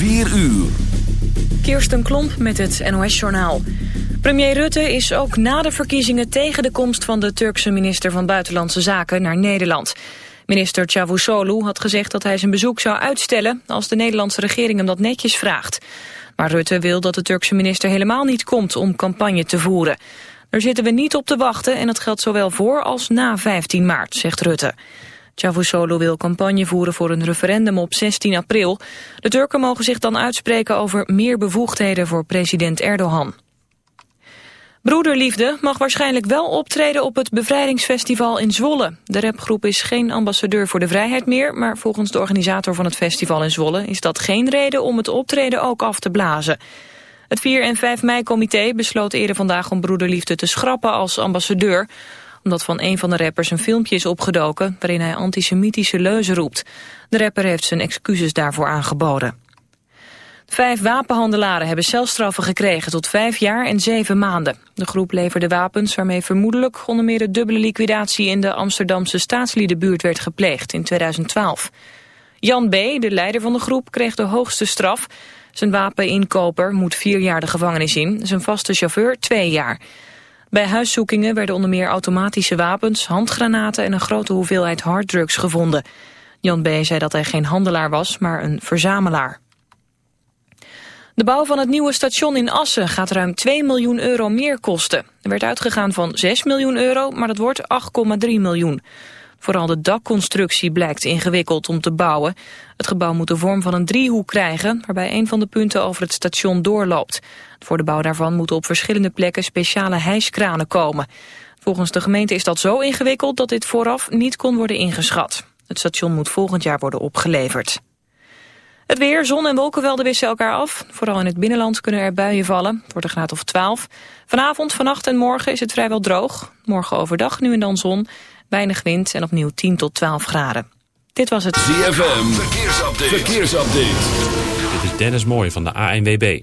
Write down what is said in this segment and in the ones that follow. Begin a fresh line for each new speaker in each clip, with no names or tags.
4 uur.
Kirsten Klomp met het NOS-journaal. Premier Rutte is ook na de verkiezingen tegen de komst van de Turkse minister van Buitenlandse Zaken naar Nederland. Minister Çavuşoğlu had gezegd dat hij zijn bezoek zou uitstellen als de Nederlandse regering hem dat netjes vraagt. Maar Rutte wil dat de Turkse minister helemaal niet komt om campagne te voeren. Daar zitten we niet op te wachten en dat geldt zowel voor als na 15 maart, zegt Rutte. Çavuşoğlu wil campagne voeren voor een referendum op 16 april. De Turken mogen zich dan uitspreken over meer bevoegdheden voor president Erdogan. Broederliefde mag waarschijnlijk wel optreden op het bevrijdingsfestival in Zwolle. De rapgroep is geen ambassadeur voor de vrijheid meer... maar volgens de organisator van het festival in Zwolle... is dat geen reden om het optreden ook af te blazen. Het 4 en 5 mei-comité besloot eerder vandaag om Broederliefde te schrappen als ambassadeur omdat van een van de rappers een filmpje is opgedoken waarin hij antisemitische leuzen roept. De rapper heeft zijn excuses daarvoor aangeboden. Vijf wapenhandelaren hebben celstraffen gekregen tot vijf jaar en zeven maanden. De groep leverde wapens waarmee vermoedelijk onder meer de dubbele liquidatie in de Amsterdamse staatsliedenbuurt werd gepleegd in 2012. Jan B., de leider van de groep, kreeg de hoogste straf. Zijn wapeninkoper moet vier jaar de gevangenis in, zijn vaste chauffeur twee jaar. Bij huiszoekingen werden onder meer automatische wapens, handgranaten en een grote hoeveelheid harddrugs gevonden. Jan B. zei dat hij geen handelaar was, maar een verzamelaar. De bouw van het nieuwe station in Assen gaat ruim 2 miljoen euro meer kosten. Er werd uitgegaan van 6 miljoen euro, maar dat wordt 8,3 miljoen. Vooral de dakconstructie blijkt ingewikkeld om te bouwen. Het gebouw moet de vorm van een driehoek krijgen... waarbij een van de punten over het station doorloopt. Voor de bouw daarvan moeten op verschillende plekken speciale hijskranen komen. Volgens de gemeente is dat zo ingewikkeld dat dit vooraf niet kon worden ingeschat. Het station moet volgend jaar worden opgeleverd. Het weer, zon en wolkenvelden wisselen elkaar af. Vooral in het binnenland kunnen er buien vallen. Het wordt een graad of 12. Vanavond, vannacht en morgen is het vrijwel droog. Morgen overdag nu en dan zon. Weinig wind en opnieuw 10 tot 12 graden. Dit was het
ZFM. Verkeersupdate. Verkeersupdate.
Dit is Dennis Mooij van de ANWB.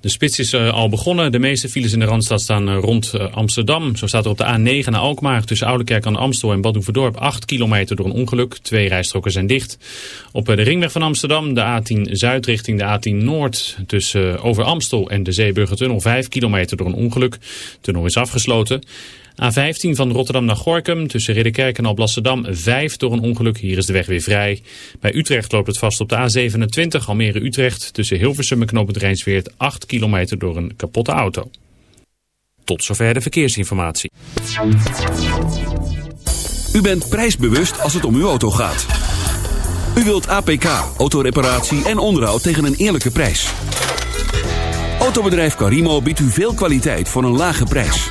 De spits is uh, al begonnen. De meeste files in de Randstad staan uh, rond uh, Amsterdam. Zo staat er op de A9 naar Alkmaar tussen Oudekerk aan de Amstel en Badhoevedorp 8 kilometer door een ongeluk. Twee rijstroken zijn dicht. Op de ringweg van Amsterdam de A10 Zuid richting de A10 Noord tussen over Amstel en de Zeeburgertunnel 5 kilometer door een ongeluk. De tunnel is afgesloten. A15 van Rotterdam naar Gorkum tussen Ridderkerk en Alblasserdam 5 door een ongeluk. Hier is de weg weer vrij. Bij Utrecht loopt het vast op de A27 Almere-Utrecht tussen Hilversum en Knoopend Rijnsweert 8 kilometer door een kapotte auto. Tot zover de verkeersinformatie.
U bent prijsbewust als het om uw auto gaat. U wilt APK, autoreparatie en onderhoud tegen een eerlijke prijs. Autobedrijf Carimo biedt u veel kwaliteit voor een lage prijs.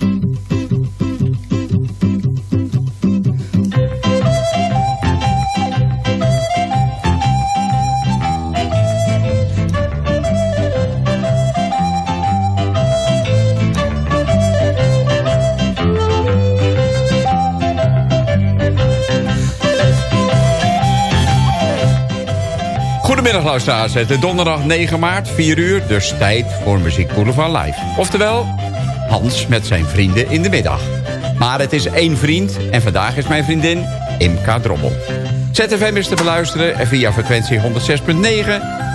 Goedemiddag luisteraars, het is donderdag 9 maart, 4 uur, dus tijd voor Muziek Boulevard Live. Oftewel, Hans met zijn vrienden in de middag. Maar het is één vriend en vandaag is mijn vriendin Imka Drommel. ZFM is te beluisteren via frequentie 106.9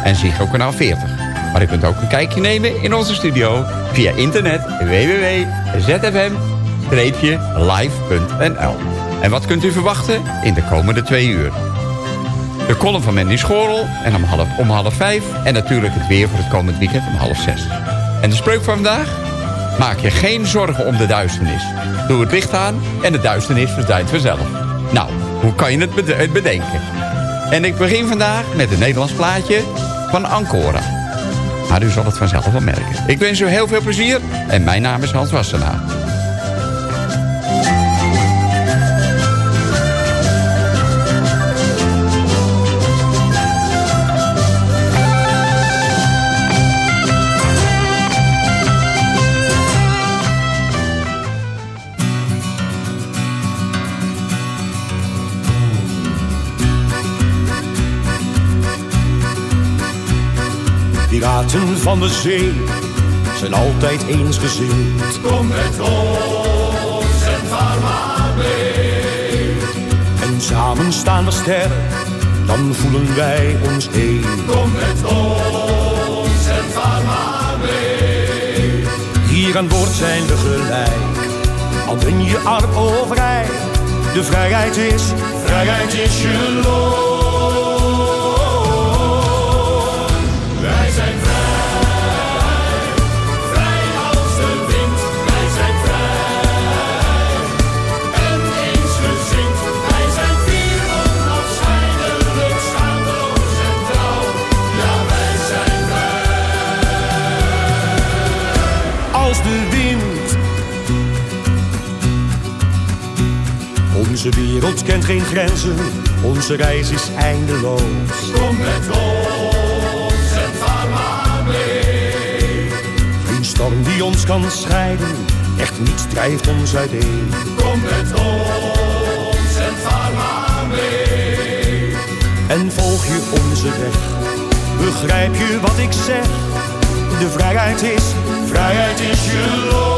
en Ziggo kanaal 40. Maar u kunt ook een kijkje nemen in onze studio via internet www.zfm-live.nl. En wat kunt u verwachten in de komende twee uur? De column van Mandy Schorel en om half, om half vijf. En natuurlijk het weer voor het komend weekend om half zes. En de spreuk van vandaag? Maak je geen zorgen om de duisternis. Doe het licht aan en de duisternis verdwijnt vanzelf. Nou, hoe kan je het bedenken? En ik begin vandaag met een Nederlands plaatje van Ancora. Maar u zal het vanzelf wel merken. Ik wens u heel veel plezier en mijn naam is Hans Wassenaar.
Piraten van de zee zijn altijd eensgezind. Kom met ons en vaar maar mee. En samen staan we sterk, dan voelen wij ons één. Kom met ons en vaar maar mee. Hier aan boord zijn we gelijk, al ben je arm of rijk. De vrijheid is, vrijheid is je loon. Onze wereld kent geen grenzen, onze reis is eindeloos. Kom met ons en vaar maar mee. Geen storm die ons kan scheiden, echt niets drijft ons uiteen. Kom met ons en vaar maar mee. En volg je onze weg, begrijp je wat ik zeg? De vrijheid is, vrijheid is je loon.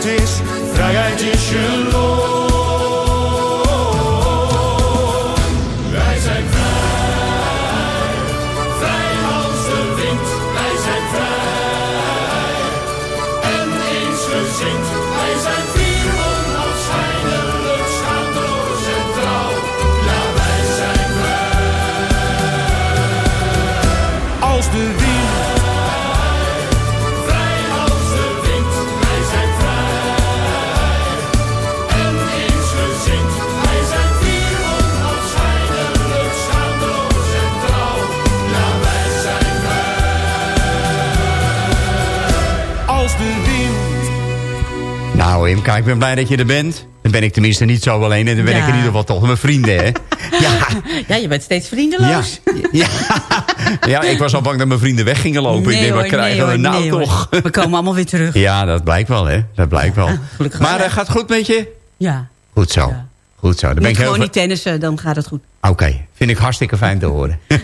De vrijheid is, vrijheid
Imka, ik ben blij dat je er bent. Dan ben ik tenminste niet zo alleen en dan ben
Ja.
ik in ieder geval toch met mijn vrienden, hè? Ja,
Ja, je bent steeds
ja,
vriendeloos.
ja. ja, ik was al bang dat mijn vrienden weg gingen lopen. ik denk, wat krijgen
nee,
we nou
nee, hoor.
toch?
We komen allemaal weer terug.
Ja, dat blijkt wel, hè? Dat blijkt wel.
gelukkig
maar eh, gaat het goed met je?
Ja.
Goed zo.
Ja.
Goed zo. Dan ben ik
gewoon niet tennissen, dan gaat het goed.
Oké, vind ik hartstikke fijn te horen.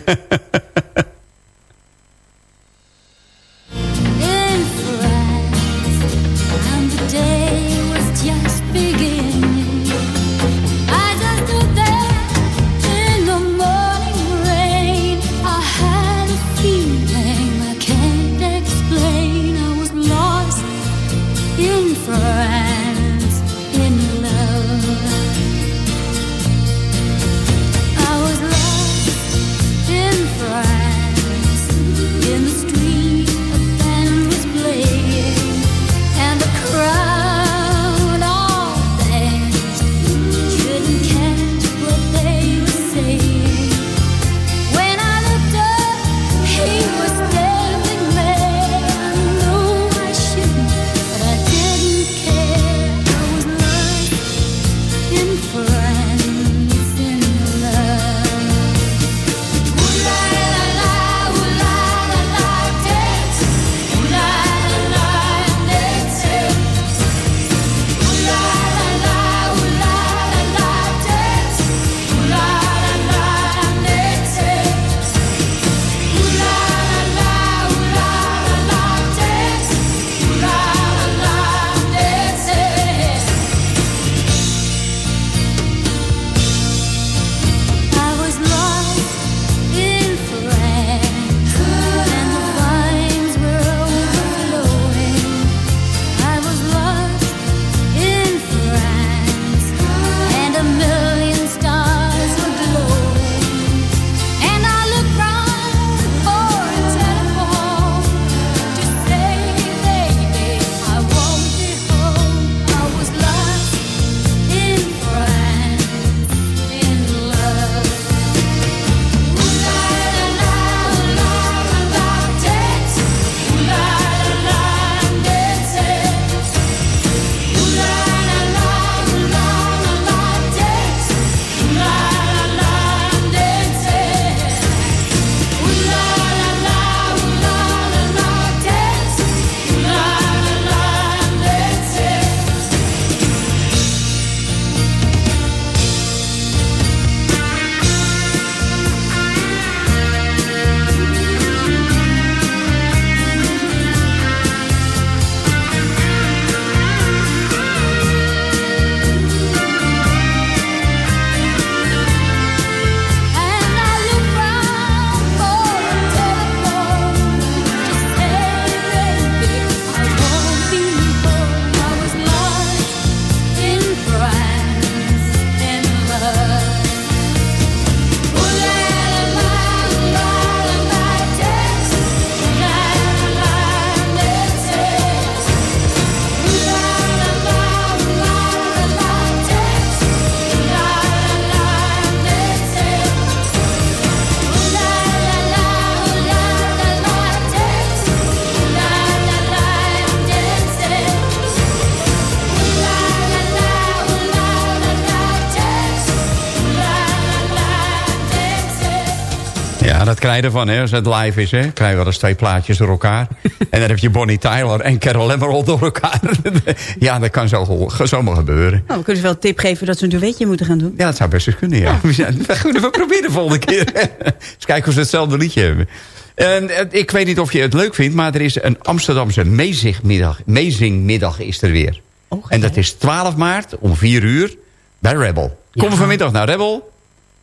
ervan, hè, als het live is. Hè. krijg je wel eens twee plaatjes door elkaar. en dan heb je Bonnie Tyler en Carol Emerald door elkaar. ja, dat kan zo, zomaar gebeuren.
Nou, we kunnen ze wel een tip geven dat ze een duetje moeten gaan doen.
Ja, dat zou best eens kunnen, ja. We, zijn, we, gaan- we proberen de volgende keer. Eens kijken of ze hetzelfde liedje hebben. En, eh, ik weet niet of je het leuk vindt, maar er is een Amsterdamse meezingmiddag, meezingmiddag is er weer.
Oh,
en dat is 12 maart om 4 uur bij Rebel. Kom
Ja.
vanmiddag naar Rebel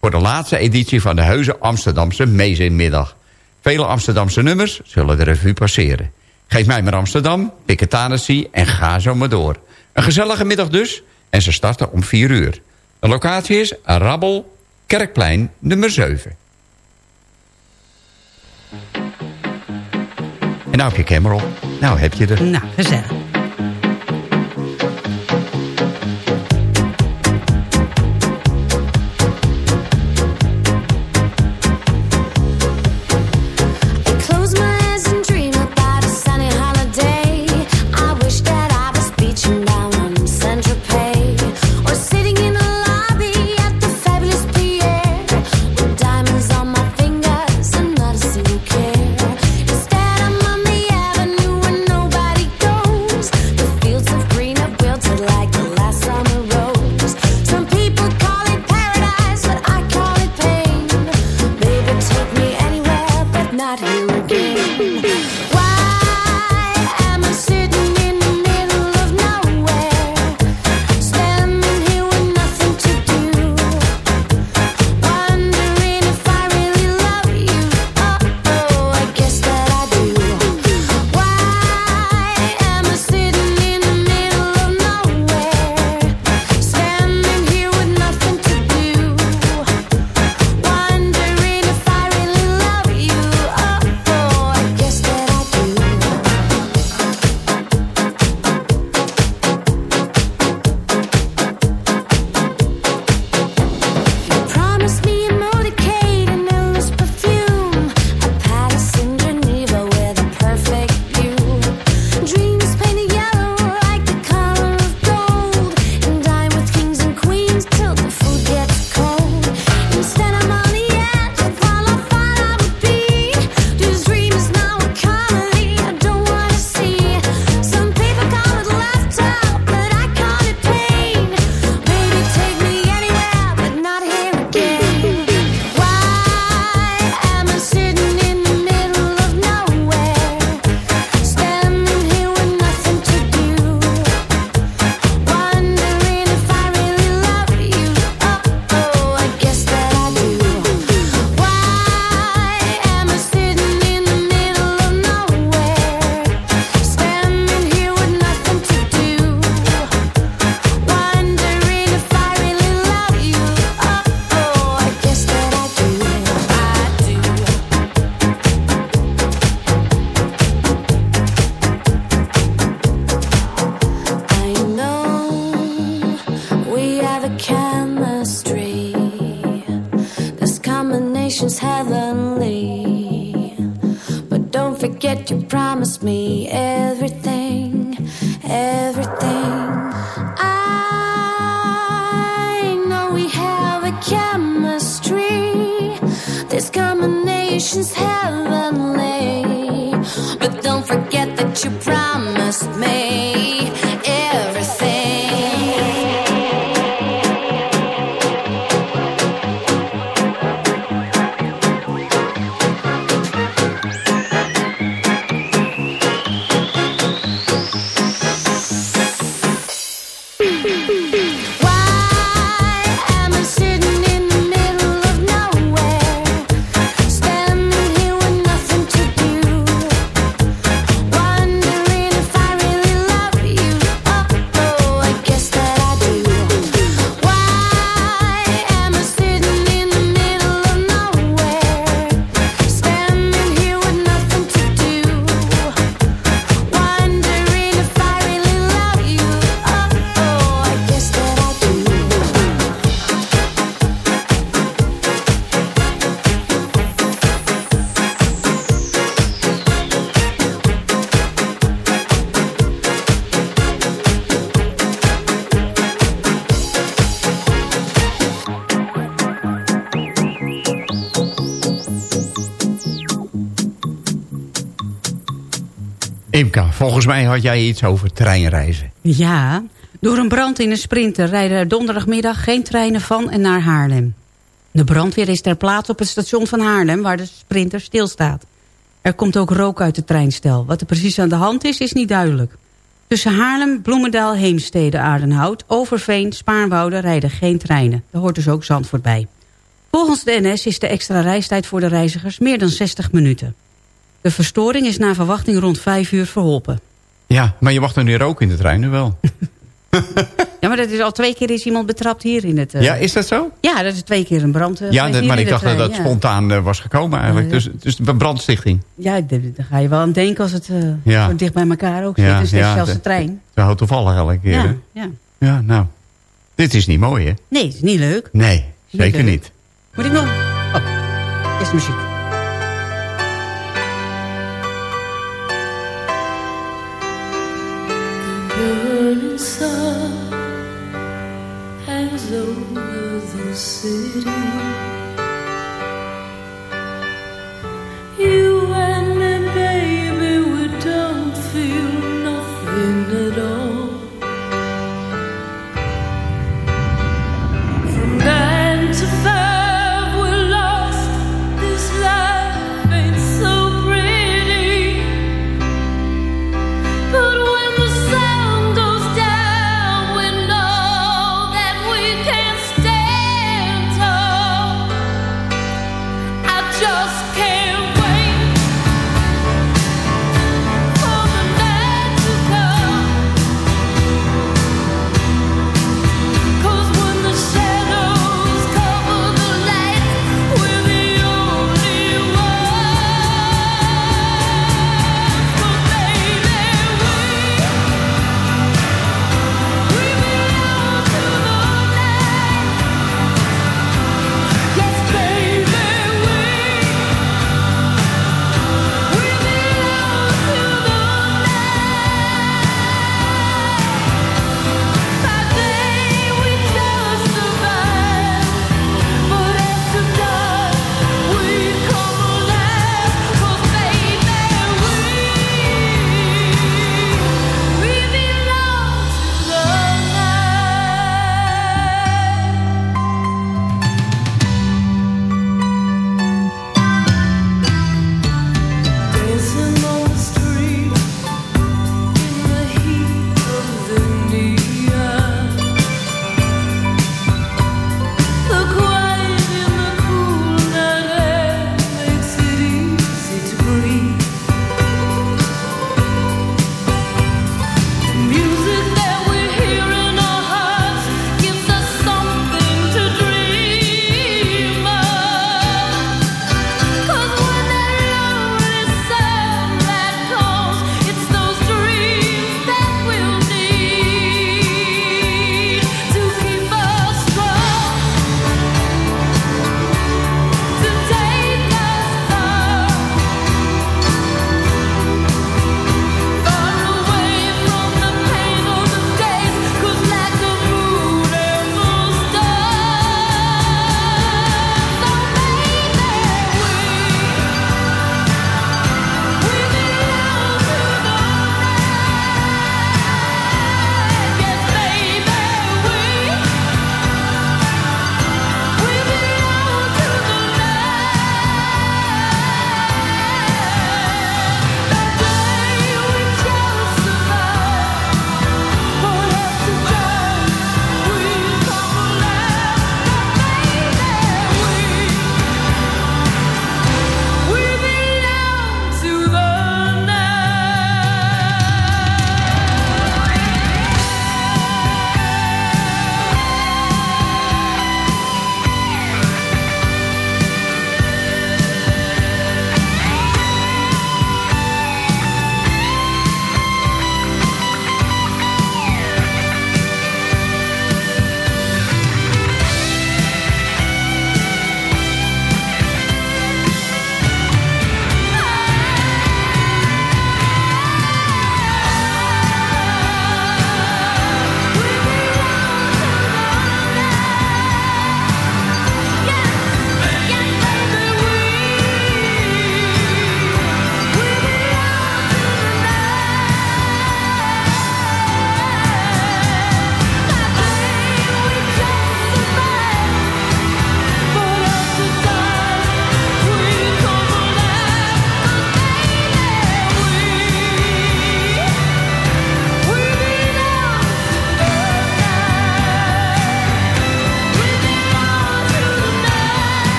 voor de laatste editie van de Heuse Amsterdamse meezingmiddag. Vele Amsterdamse nummers zullen de revue passeren. Geef mij maar Amsterdam, pik het Tennessee en ga zo maar door. Een gezellige middag dus en ze starten om 4 uur. De locatie is Rabbel, Kerkplein, nummer 7. En nou heb je Cameron. Nou heb je er.
Nou, gezellig.
Volgens mij had jij iets over treinreizen.
Ja, door een brand in een sprinter rijden er donderdagmiddag geen treinen van en naar Haarlem. De brandweer is ter plaatse op het station van Haarlem waar de sprinter stilstaat. Er komt ook rook uit de treinstel. Wat er precies aan de hand is, is niet duidelijk. Tussen Haarlem, Bloemendaal, Heemstede, Aardenhout, Overveen, Spaarnwoude rijden geen treinen. Daar hoort dus ook Zandvoort bij. Volgens de NS is de extra reistijd voor de reizigers meer dan 60 minuten. De verstoring is na verwachting rond 5 uur verholpen.
Ja, maar je mag er nu rook in de trein, nu wel.
Ja, maar dat is al twee keer is iemand betrapt hier in het... eh,
Ja, is dat zo?
Ja, dat is twee keer een brand. eh,
Ja, dat- maar ik dacht dat
trein,
dat
ja.
spontaan eh, was gekomen eigenlijk. Dus, dus de brandstichting.
Ja, daar ga je wel aan denken als het
Ja.
dicht bij elkaar ook zit.
Ja,
dus dat is zelfs de trein.
Zo houdt toevallig elke keer.
Ja, ja.
ja, nou. Dit is niet mooi, hè?
Nee, het is niet leuk.
Nee, zeker
leuk.
niet.
Moet ik nog... Oh, eerst muziek.
Sun hangs over the city.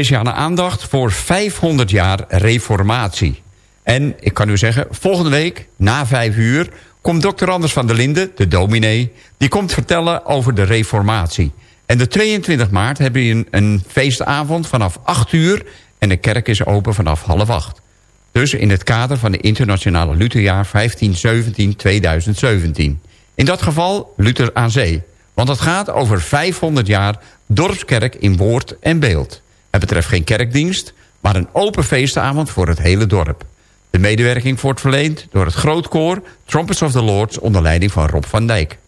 Speciale aandacht voor 500 jaar reformatie. En ik kan u zeggen, volgende week na vijf uur... komt dokter Anders van der Linden, de dominee... die komt vertellen over de reformatie. En de 22 maart hebben we een, feestavond vanaf 8 uur... en de kerk is open vanaf half acht. Dus in het kader van de internationale Lutherjaar 1517-2017. In dat geval Luther aan zee. Want het gaat over 500 jaar dorpskerk in woord en beeld. Het betreft geen kerkdienst, maar een open feestavond voor het hele dorp. De medewerking wordt verleend door het grootkoor Trumpets of the Lords onder leiding van Rob van Dijk.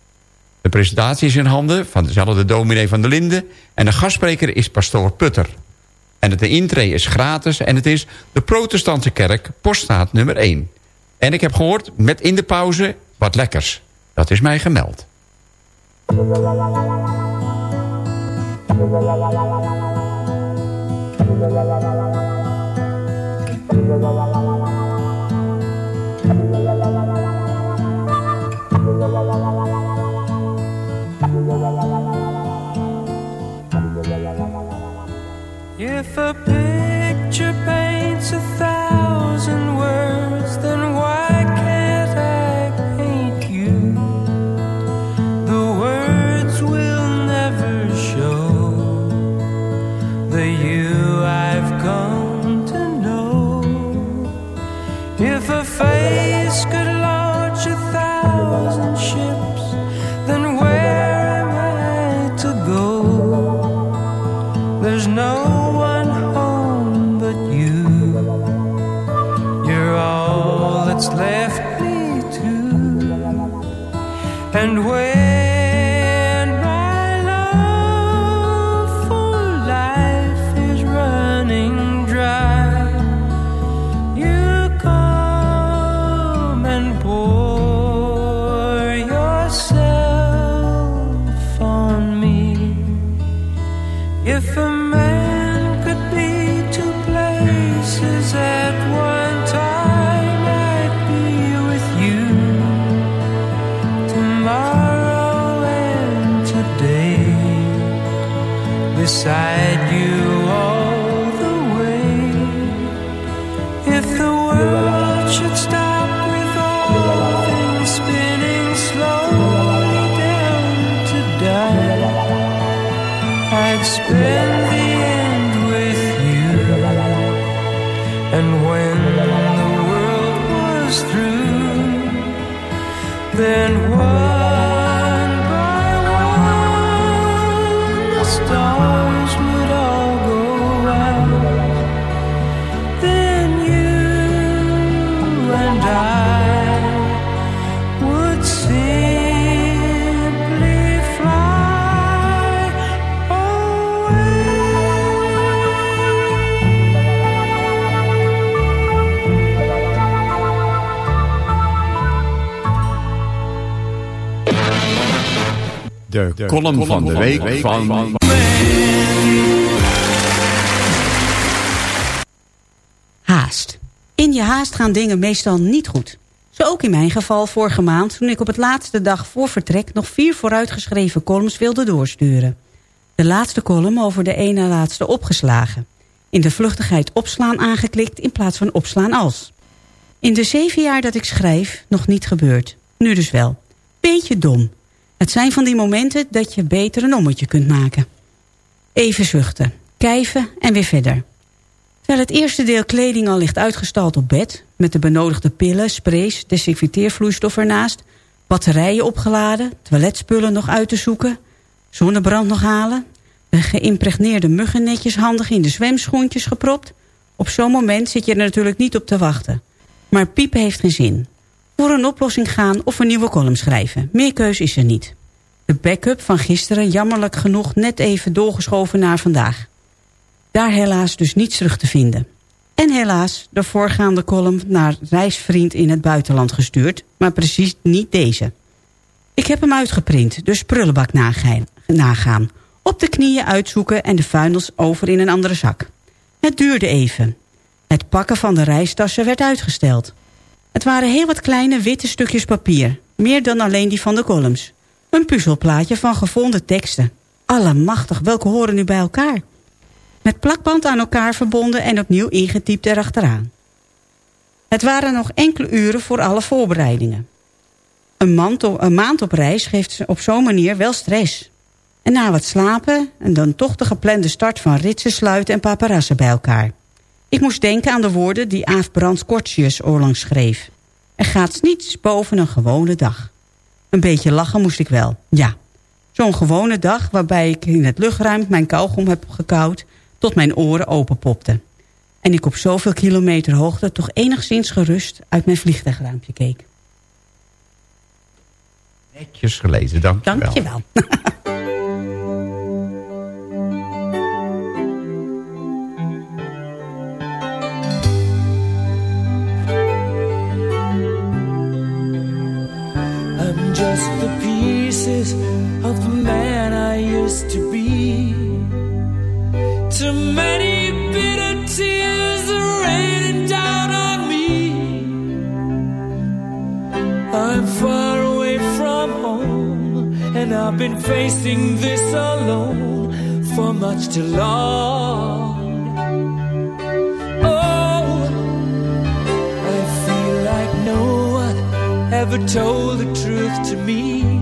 De presentatie is in handen van dezelfde dominee van de Linde en de gastspreker is pastoor Putter. En het intree is gratis en het is de protestantse kerk, poststaat nummer 1. En ik heb gehoord, met in de pauze, wat lekkers. Dat is mij gemeld.
If a And when the world was through, then one
De, column, van de week, van...
Haast. In je haast gaan dingen meestal niet goed. Zo ook in mijn geval vorige maand toen ik op het laatste dag voor vertrek... nog vier vooruitgeschreven columns wilde doorsturen. De laatste column over de ene laatste opgeslagen. In de vluchtigheid opslaan aangeklikt in plaats van opslaan als. In de zeven jaar dat ik schrijf nog niet gebeurd. Nu dus wel. Beetje dom. Het zijn van die momenten dat je beter een ommetje kunt maken. Even zuchten, kijven en weer verder. Terwijl het eerste deel kleding al ligt uitgestald op bed... met de benodigde pillen, sprays, desinfecteervloeistof ernaast... batterijen opgeladen, toiletspullen nog uit te zoeken... zonnebrand nog halen... de geïmpregneerde muggen netjes handig in de zwemschoentjes gepropt... op zo'n moment zit je er natuurlijk niet op te wachten. Maar piepen heeft geen zin. Voor een oplossing gaan of een nieuwe column schrijven. Meer keus is er niet. De backup van gisteren jammerlijk genoeg net even doorgeschoven naar vandaag. Daar helaas dus niets terug te vinden. En helaas de voorgaande column naar reisvriend in het buitenland gestuurd... maar precies niet deze. Ik heb hem uitgeprint, dus prullenbak nagaan. Op de knieën uitzoeken en de vuilnis over in een andere zak. Het duurde even. Het pakken van de reistassen werd uitgesteld. Het waren heel wat kleine witte stukjes papier. Meer dan alleen die van de columns. Een puzzelplaatje van gevonden teksten. Allemachtig, welke horen nu bij elkaar? Met plakband aan elkaar verbonden en opnieuw ingetypt erachteraan. Het waren nog enkele uren voor alle voorbereidingen. Een, maand op, reis geeft op zo'n manier wel stress. En na wat slapen en dan toch de geplande start van ritsen, sluiten en paparassen bij elkaar. Ik moest denken aan de woorden die Aaf Brands Kortjes oorlang schreef. Er gaat niets boven een gewone dag. Een beetje lachen moest ik wel, ja. Zo'n gewone dag waarbij ik in het luchtruim mijn kauwgom heb gekauwd... tot mijn oren openpopten. En ik op zoveel kilometer hoogte toch enigszins gerust uit mijn vliegtuigraampje keek.
Netjes gelezen, dank je wel.
Dank je wel.
of the man I used to be. Too many bitter tears are raining down on me. I'm far away from home, and I've been facing this alone for much too long. Oh, I feel like no one ever told the truth to me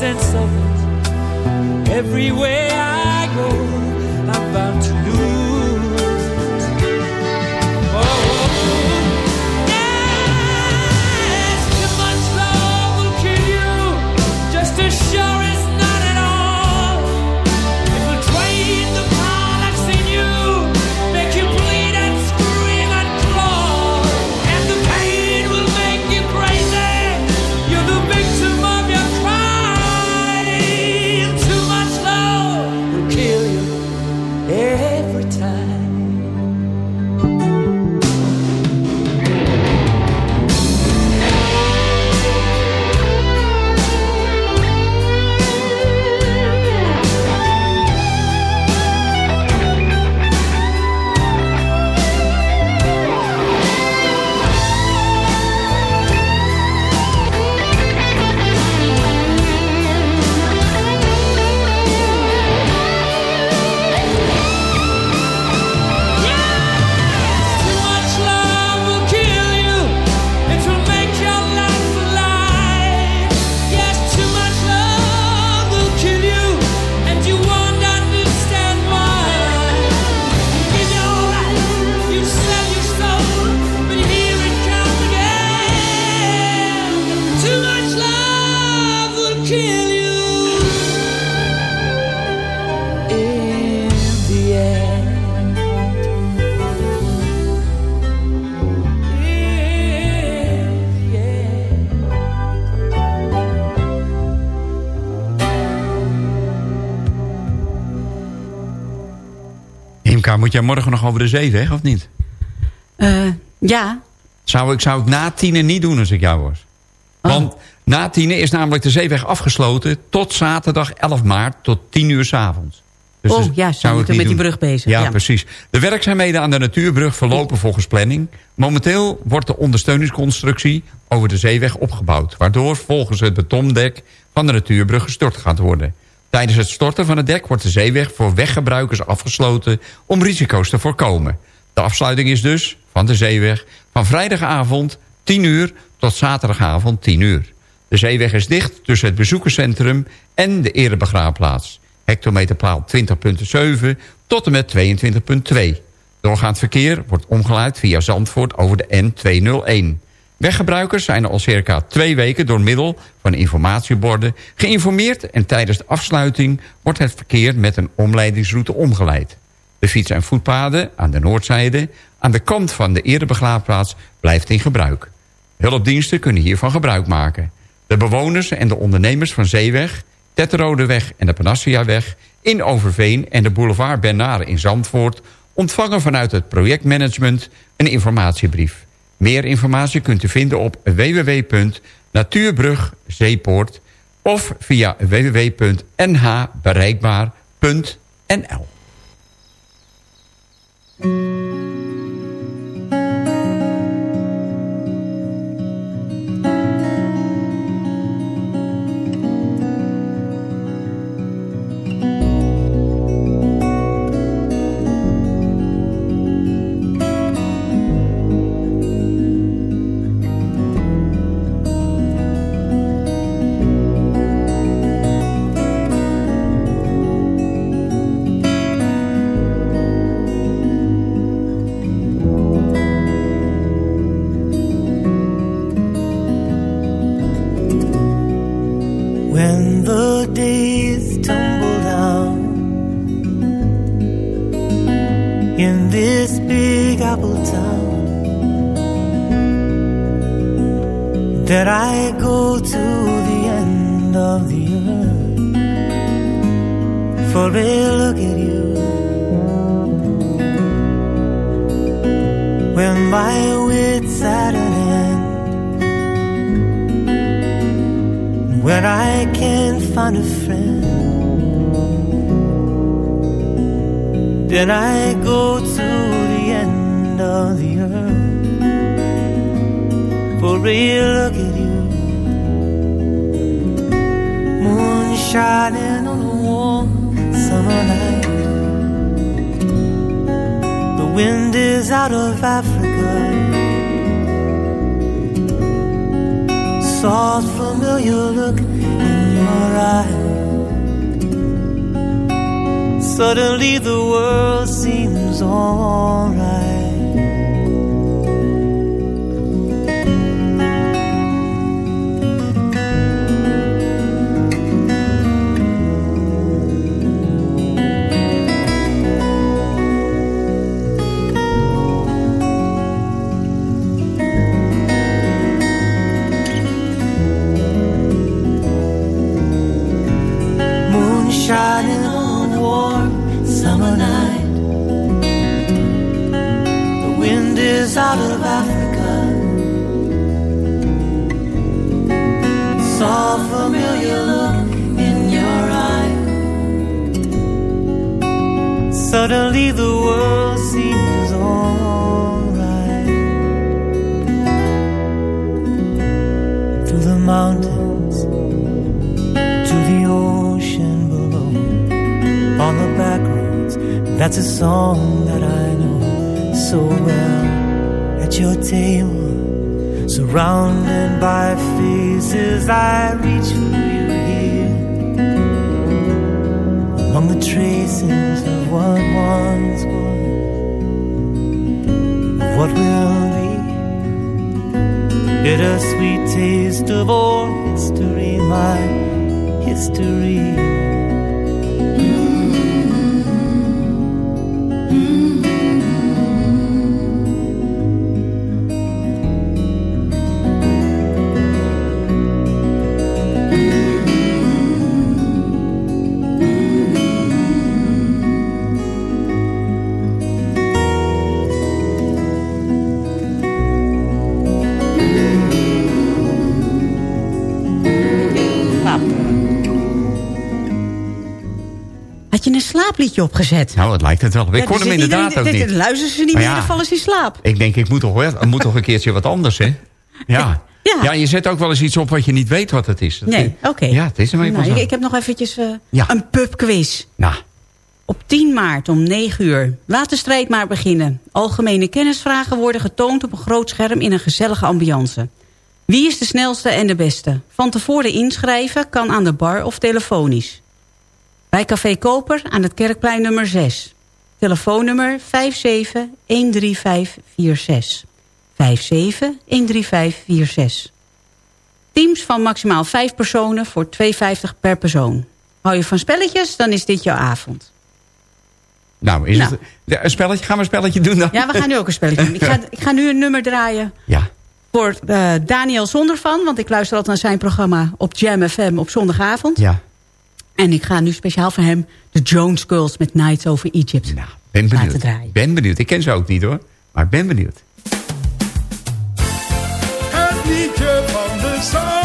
Sense of it. Everywhere
jij morgen nog over de zee weg, of niet?
Eh, ja,
zou ik, zou ik na tienen niet doen als ik jou was. Want na tienen is namelijk de zeeweg afgesloten... tot zaterdag 11 maart tot 10 uur s avonds. Dus
oh ja,
zou ik
met die brug bezig.
Ja, precies. De werkzaamheden aan de natuurbrug verlopen volgens planning. Momenteel wordt de ondersteuningsconstructie over de zeeweg opgebouwd... waardoor volgens het betondek van de natuurbrug gestort gaat worden. Tijdens het storten van het dek wordt de zeeweg voor weggebruikers afgesloten... om risico's te voorkomen. De afsluiting is dus van de zeeweg van vrijdagavond 10 uur tot zaterdagavond 10 uur. De zeeweg is dicht tussen het bezoekerscentrum en de erebegraafplaats. Hectometerpaal 20.7 tot en met 22.2. Doorgaand verkeer wordt omgeleid via Zandvoort over de N201. Weggebruikers zijn al circa twee weken door middel van informatieborden geïnformeerd... en tijdens de afsluiting wordt het verkeer met een omleidingsroute omgeleid. De fiets- en voetpaden aan de noordzijde aan de kant van de erebegraafplaats blijft in gebruik. Hulpdiensten kunnen hiervan gebruik maken. De bewoners en de ondernemers van Zeeweg, Tetterodeweg en de Panassiaweg... in Overveen en de boulevard Bernard in Zandvoort... ontvangen vanuit het projectmanagement een informatiebrief. Meer informatie kunt u vinden op www.natuurbrugzeepoort... of via www.nhbereikbaar.nl.
in this big apple town, that I go to the end of the earth for a look at you. When my wits at an end. when I can't find a friend. Then I go to the end of the earth for a look at you. Moon shining on a warm summer night. The wind is out of Africa. soft familiar look in your eyes. Suddenly the world seems alright. Is out of Africa. Saw a familiar look in your eye. Suddenly the world seems alright. Through the mountains to the ocean below. On the back roads, that's a song that I know so well. Your table, surrounded by faces, I reach for you here. Among the traces of what once was, what will be. Bittersweet taste of all history, my history.
Slaapliedje opgezet.
Nou, het lijkt het wel. Ik
Ja,
kon hem inderdaad
iedereen-
ook
dit-
niet.
Luisteren ze niet meer, dan vallen ze in slaap.
Ik denk, ik moet toch, moet toch een keertje wat anders, hè? Ja.
Ja.
ja. je zet ook wel eens iets op wat je niet weet wat het is. Dat
Nee, oké.
Ja, het is hem even
Nou, ik, ik heb nog eventjes eh,
Ja.
een pubquiz.
Nou,
Op 10 maart om 9 uur. Laat de strijd maar beginnen. Algemene kennisvragen worden getoond op een groot scherm in een gezellige ambiance. Wie is de snelste en de beste? Van tevoren inschrijven kan aan de bar of telefonisch. Bij Café Koper aan het Kerkplein nummer 6. Telefoonnummer 57-13546. 57-13546. Teams van maximaal 5 personen voor 2,50 per persoon. Hou je van spelletjes, dan is dit jouw avond.
nou is
Nou.
het een spelletje? Gaan we een spelletje doen dan?
Ja, we gaan nu ook een spelletje doen. Ik ga, ik ga nu een nummer draaien
Ja.
voor eh, Daniel Zondervan. Want ik luister altijd naar zijn programma op Jam FM op zondagavond.
Ja.
En ik ga nu speciaal voor hem de Jones Girls met Nights Over Egypt
Nou, ben
laten
benieuwd.
draaien.
Ben benieuwd. Ik ken ze ook niet hoor. Maar ik ben benieuwd.
Het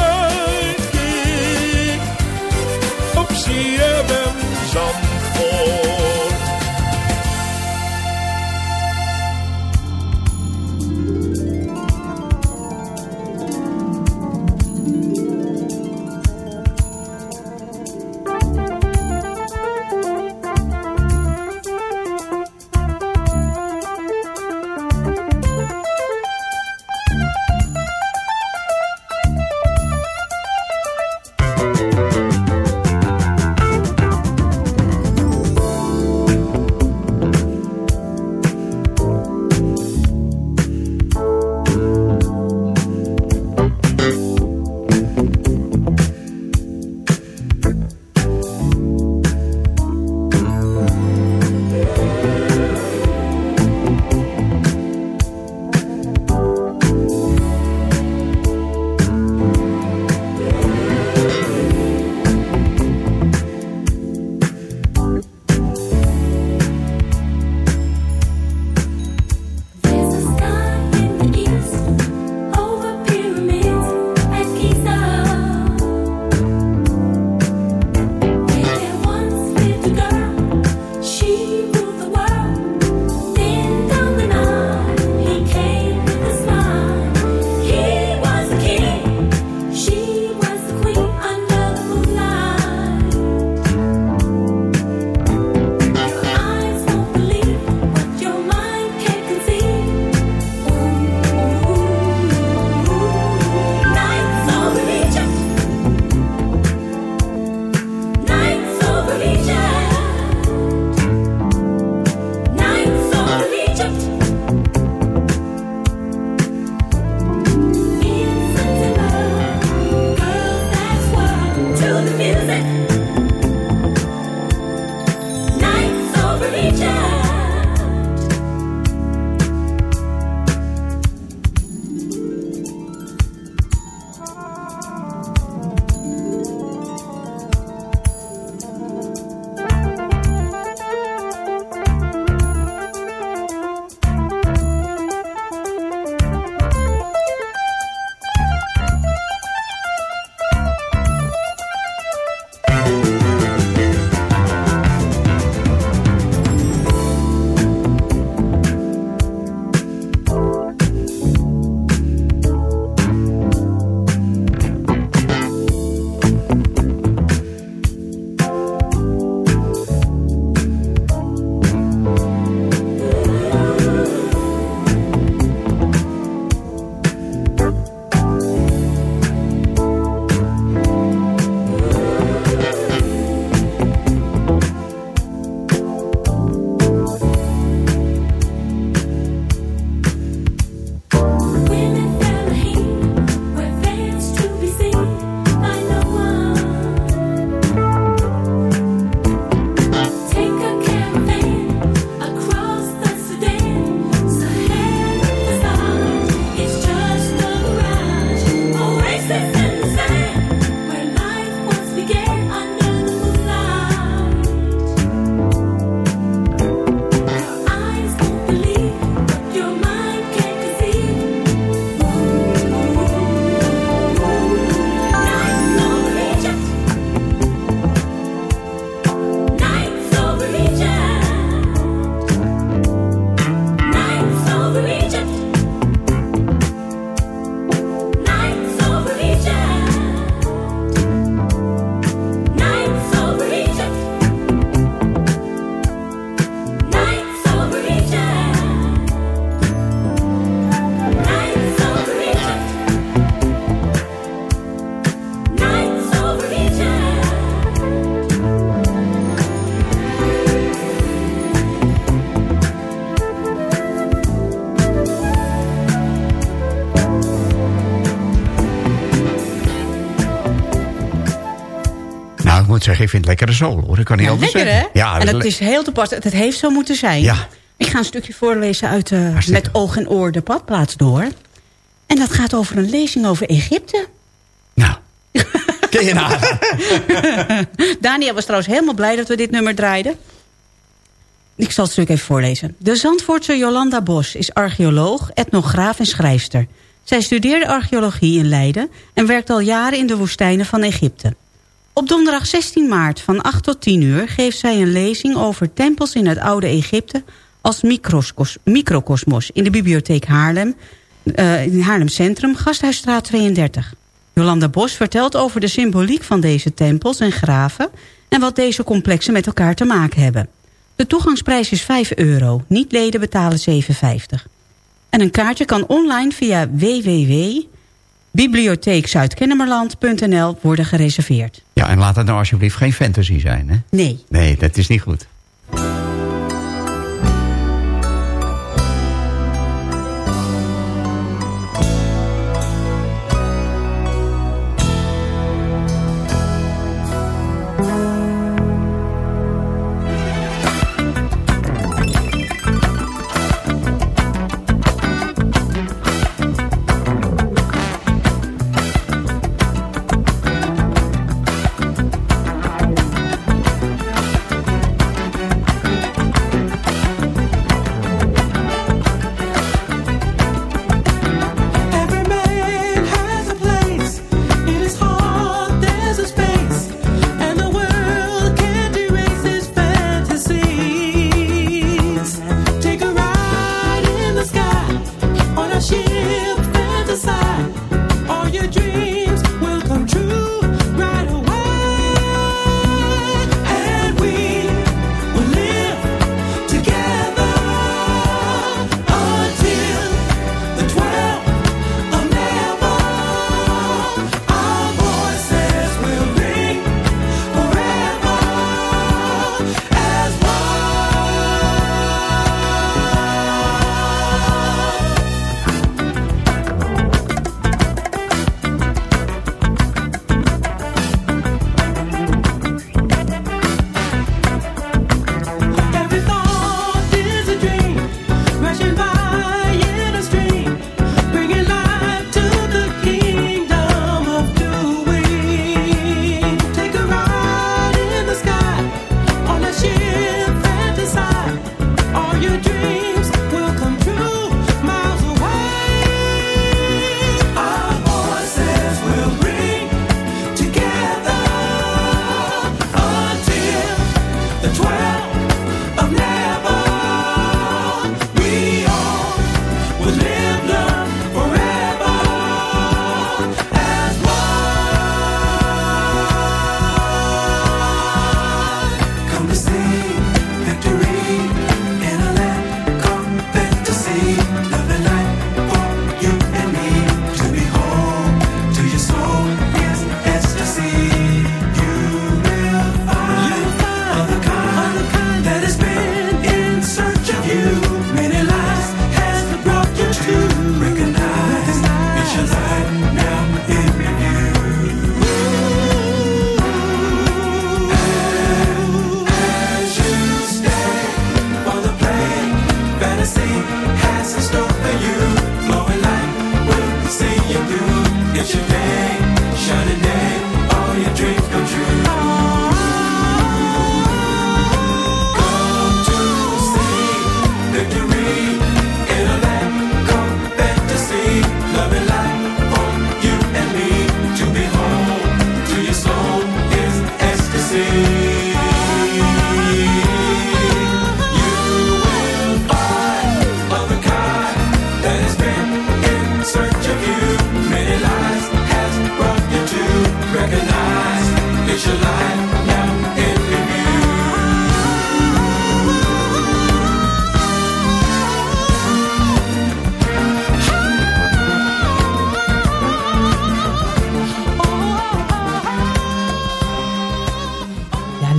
moet zeggen, ik vind het lekkere zool hoor. Ik kan niet
Ja,
anders
lekker hè?
zeggen. Ja,
en
dat
is heel toepasselijk. Het heeft zo moeten zijn.
Ja.
Ik ga een stukje voorlezen uit eh. Met oog en oor de badplaats door. En dat gaat over een lezing over Egypte.
Nou, ken je nagaan.
Daniel was trouwens helemaal blij dat we dit nummer draaiden. Ik zal het stuk even voorlezen. De Zandvoortse Jolanda Bos is archeoloog, etnograaf en schrijfster. Zij studeerde archeologie in Leiden en werkt al jaren in de woestijnen van Egypte. Op donderdag 16 maart van 8 tot 10 uur geeft zij een lezing over tempels in het oude Egypte als microcosmos in de bibliotheek Haarlem, eh, in Haarlem Centrum, Gasthuisstraat 32. Jolanda Bos vertelt over de symboliek van deze tempels en graven... en wat deze complexen met elkaar te maken hebben. De toegangsprijs is 5 euro. Niet-leden betalen 7,50. En een kaartje kan online via www.bibliotheekzuidkennemerland.nl worden gereserveerd.
Ja, en laat het nou alsjeblieft geen fantasy zijn, hè?
Nee.
Nee, dat is niet goed.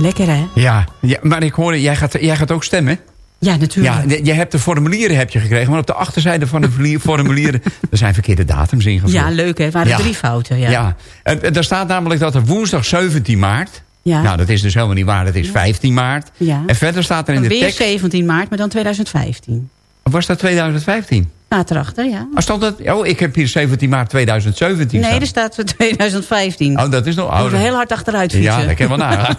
Lekker hè?
Ja, ja maar ik hoorde, jij gaat, jij gaat ook stemmen?
Ja, natuurlijk.
Ja, je hebt de formulieren heb je gekregen, maar op de achterzijde van de formulier- formulieren... er zijn verkeerde datums ingevuld.
Ja, leuk hè? Het waren
Ja.
drie fouten. Ja.
Ja, en, en daar staat namelijk dat er woensdag 17 maart...
Ja.
Nou, dat is dus helemaal niet waar. Dat is 15 maart.
Ja.
En verder staat er in
Dan
de
weer
tekst...
17 maart, maar dan 2015.
Was dat 2015?
Staat erachter, ja.
Oh, stond dat, oh, ik heb hier 17 maart 2017
Nee,
staan.
er staat voor 2015.
Oh, dat is nog
Moeten we
ouder.
heel hard achteruit fietsen.
Ja, dat kan wel nagaan.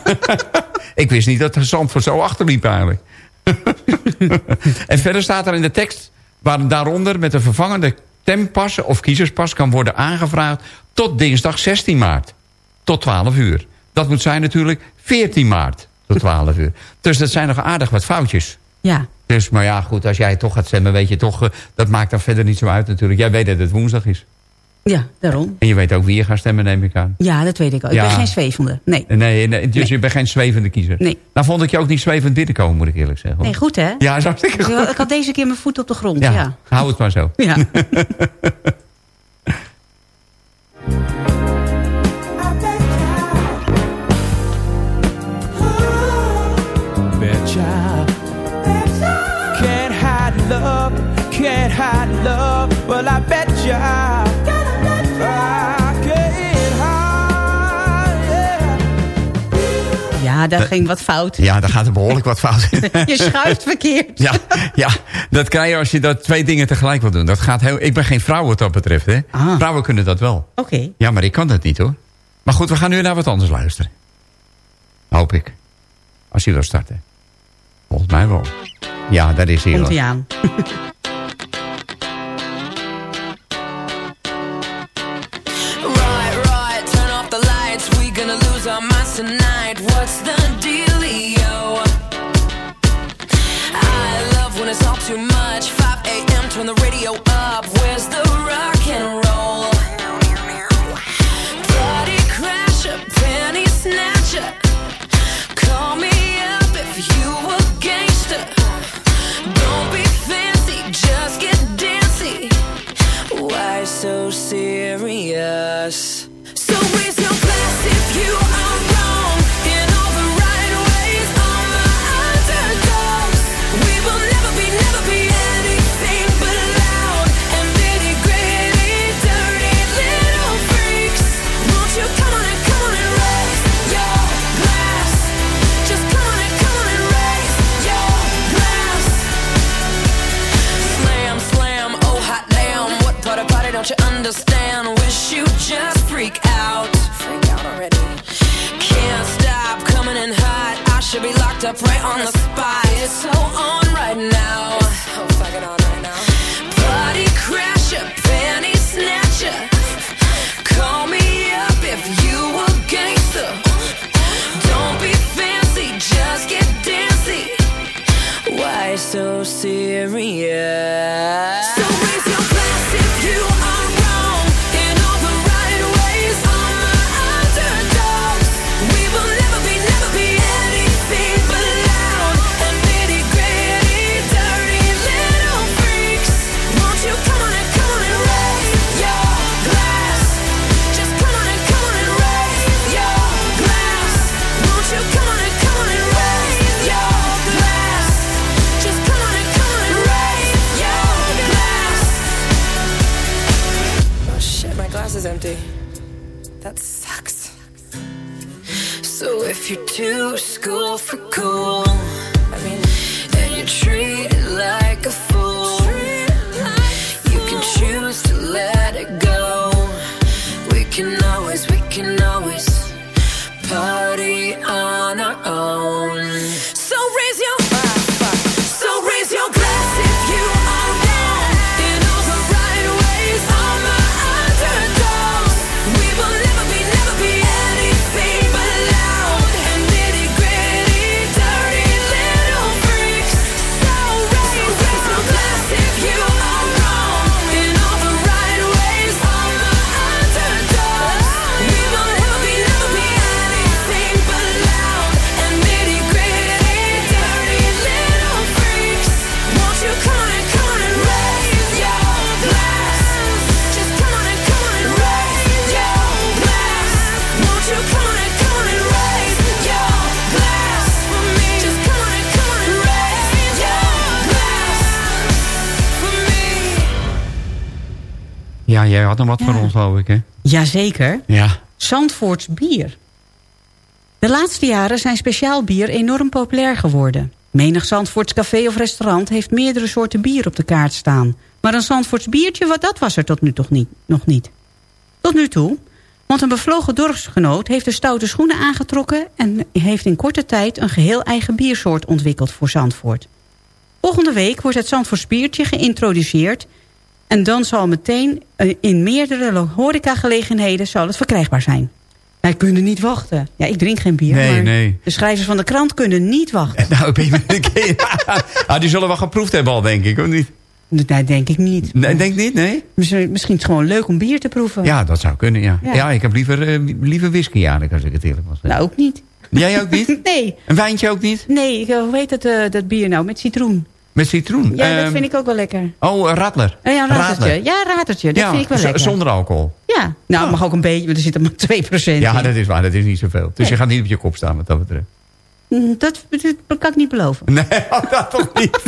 ik wist niet dat de Zandvoort zo achterliep eigenlijk. en verder staat er in de tekst... waar daaronder met een vervangende tempas of kiezerspas... kan worden aangevraagd tot dinsdag 16 maart. Tot 12 uur. Dat moet zijn natuurlijk 14 maart tot 12 uur. Dus dat zijn nog aardig wat foutjes.
Ja,
Dus, maar ja, goed, als jij toch gaat stemmen, weet je toch... eh, dat maakt dan verder niet zo uit natuurlijk. Jij weet dat het woensdag is.
ja, daarom.
En je weet ook wie je gaat stemmen, neem ik aan.
Ja, dat weet ik al. Ik ben geen zwevende. Nee.
Nee, nee dus
Nee.
je bent geen zwevende kiezer.
Nee.
Nou vond ik je ook niet zwevend binnenkomen, moet ik eerlijk zeggen.
Nee, goed hè?
Ja, zo hartstikke goed.
Ik had deze keer mijn voet op de grond,
Ja,
ja.
hou het maar zo.
Ja.
love. Well, I bet. I yeah.
Ja, daar ging wat fout.
Ja, daar gaat er behoorlijk wat fout in.
Je schuift verkeerd.
Ja, ja, dat krijg je als je dat twee dingen tegelijk wil doen. Dat gaat heel, ik ben geen vrouw wat dat betreft. Hè.
Ah.
Vrouwen kunnen dat wel.
Oké.
Ja, maar ik kan dat niet hoor. Maar goed, we gaan nu naar wat anders luisteren. Hoop ik. Als je wil starten. Volgens mij wel. Ja, daar is hij.
Komt hij aan.
so serious?
Jij had nog wat
Ja.
van ons, geloof ik, hè?
Jazeker.
Ja.
Zandvoorts bier. De laatste jaren zijn speciaal bier enorm populair geworden. Menig Zandvoorts café of restaurant heeft meerdere soorten bier op de kaart staan. Maar een Zandvoorts biertje, wat dat was er tot nu toch niet, nog niet. Tot nu toe, want een bevlogen dorpsgenoot heeft de stoute schoenen aangetrokken... en heeft in korte tijd een geheel eigen biersoort ontwikkeld voor Zandvoort. Volgende week wordt het Zandvoorts biertje geïntroduceerd... en dan zal meteen eh, in meerdere horecagelegenheden zal het verkrijgbaar zijn. Wij kunnen niet wachten. Ja, ik drink geen bier,
Nee,
maar
nee.
de schrijvers van de krant kunnen niet wachten.
Nou, ben je... ah, die zullen wel geproefd hebben al, denk ik, of niet?
Dat denk ik niet.
Nee, denk niet, nee?
Misschien misschien is het gewoon leuk om bier te proeven.
Ja, dat zou kunnen, ja. Ja,
Ja.
ik heb liever, eh, liever whisky eigenlijk, als ik het eerlijk was.
Nou, ook niet.
Jij ook niet?
Nee,
Een wijntje ook niet?
nee, ik- hoe heet dat, eh, dat bier nou? Met citroen.
Met citroen?
Ja, dat
Ehm,
vind ik ook wel lekker.
Oh, een radler.
Eh, ja, een ratertje.
Radler.
Ja, een ratertje. Dat
Ja,
vind ik wel lekker.
Zonder alcohol.
Ja, nou, het mag ook een beetje, want er zit er maar 2%
Ja,
in.
dat is waar. Dat is niet zoveel. Dus je gaat niet op je kop staan wat dat betreft.
Mm, Dat, dat kan ik niet beloven.
Nee, oh, dat toch niet.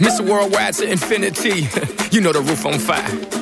Mr. Worldwide to infinity. you know the roof on fire.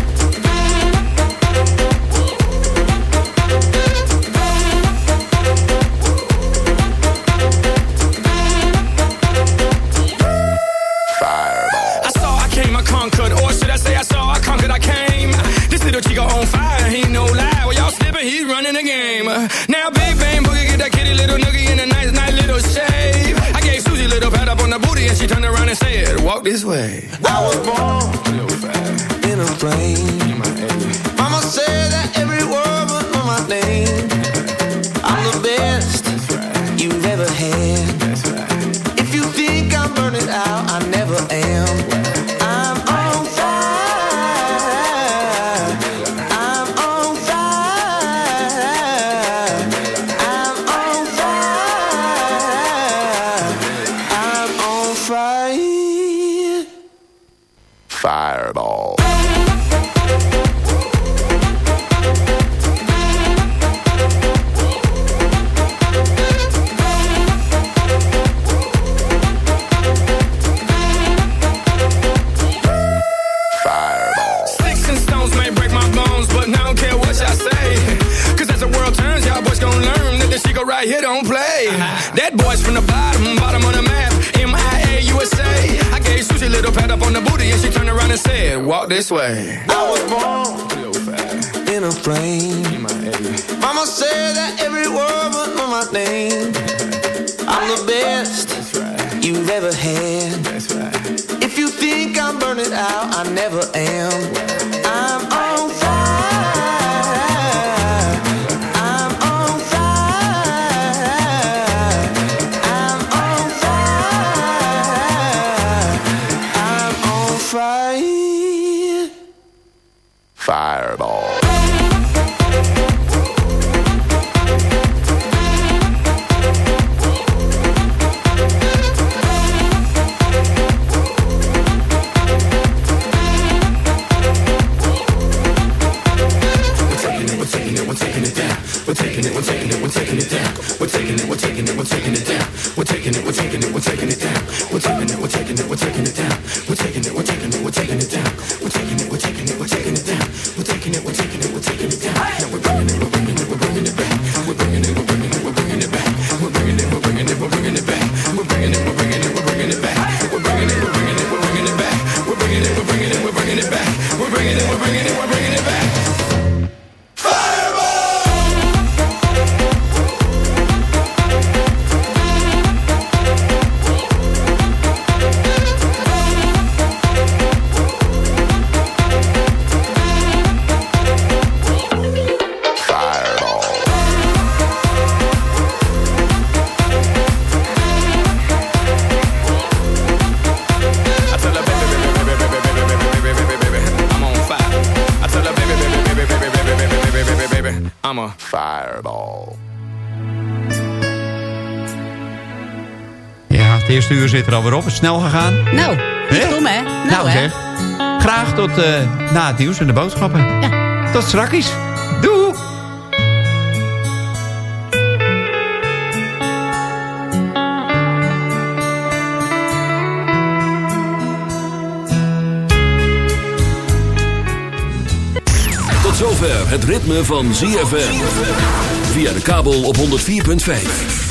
And said, Walk this way.
I was born in a plane. Mama said that
zit er alweer op. Het is snel gegaan.
Nou,
Hè?
stom hè? Nou,
Nou,
hè?
zeg. Graag tot eh, na het nieuws en de boodschappen.
Ja.
Tot strakjes. Doei.
Tot zover het ritme van ZFM. Via de kabel op 104.5.